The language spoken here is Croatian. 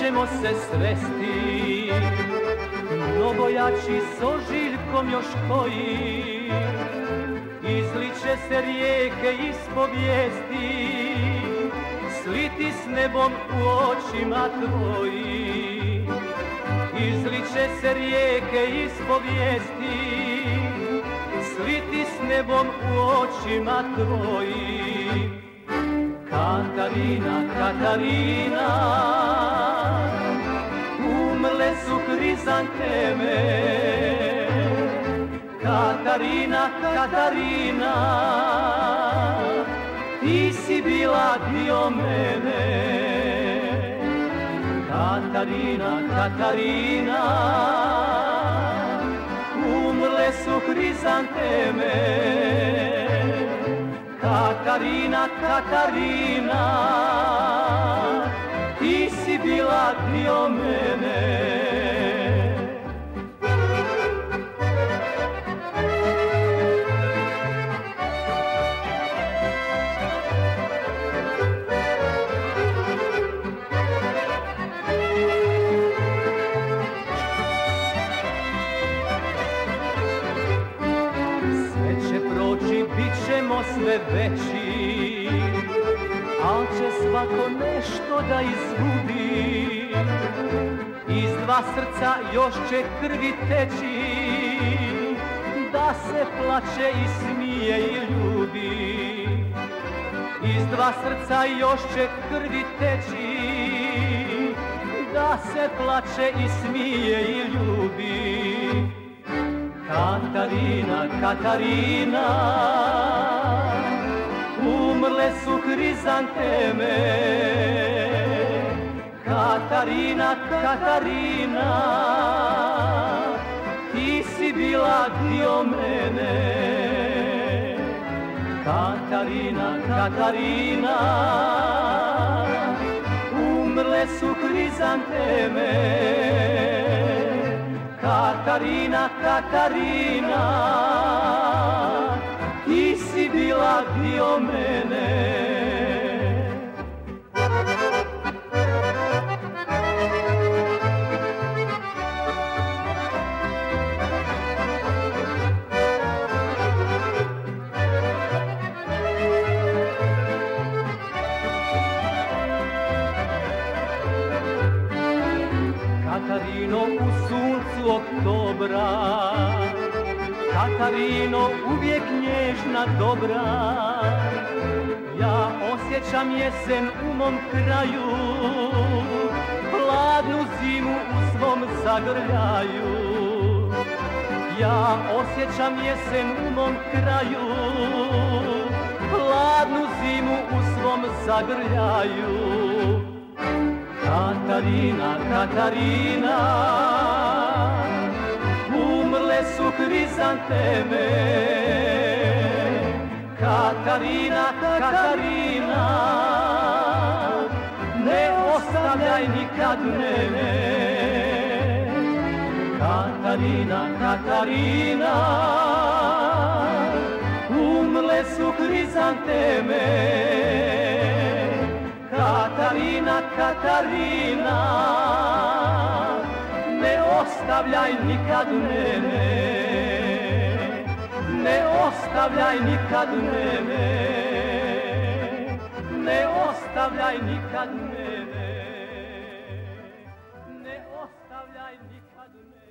ćemo se sresti. Mnogo jači s ožiljkom još koji. Izliče se rijeke iz povijesti Sliti s nebom u očima tvoji. Izliče se rijeke iz povijesti Sliti s nebom u očima tvoji. Katarina, Katarina Katarina, Katarina Ti si bila dio mene Katarina, Katarina Umrle su krizanteme Katarina, Katarina Ti si bila dio mene sve veći Al će svako nešto da izgubi. Iz dva srca još će krvi teći Da se plaće i smije i ljubi. Iz dva srca još će krvi teći Da se plaće i smije i ljubi. Katarina, Katarina su krizanteme Katarina, Katarina Ti si bila dio mene. Katarina, Katarina Umrle su krizanteme Katarina, Katarina Ti si bila dio mene Katarino u suncu oktobra Katarino uvijek nježna dobra. Ja osjećam jesen u mom kraju Hladnu zimu u svom zagrljaju. Ja osjećam jesen u mom kraju Hladnu zimu u svom zagrljaju Katarina, Katarina. Umrle su krizanteme Katarina, Katarina. Ne ostavljaj nikad mene. Katarina, Katarina. Umrle su krizanteme Katarina Ne ostavljaj nikad mene Ne ostavljaj nikad mene Ne ostavljaj nikad mene Ne ostavljaj nikad mene